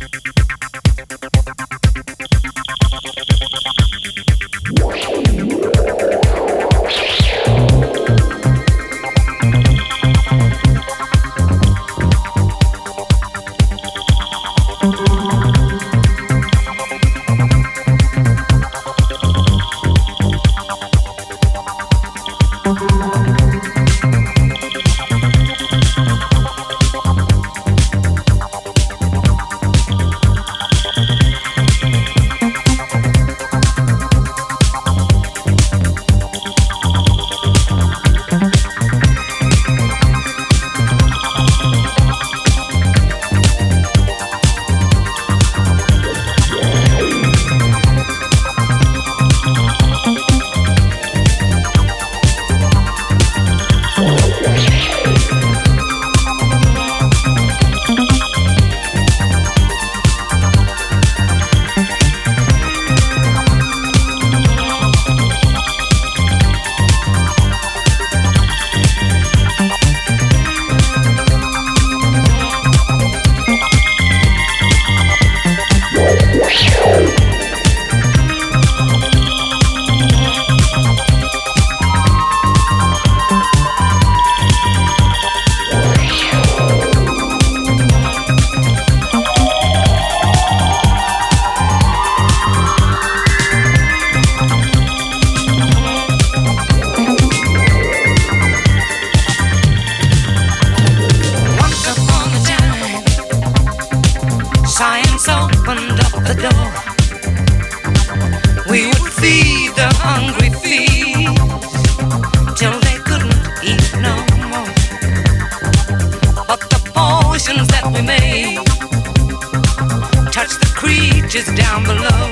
Música the door. We would feed the hungry thieves till they couldn't eat no more. But the potions that we made touch the creatures down below.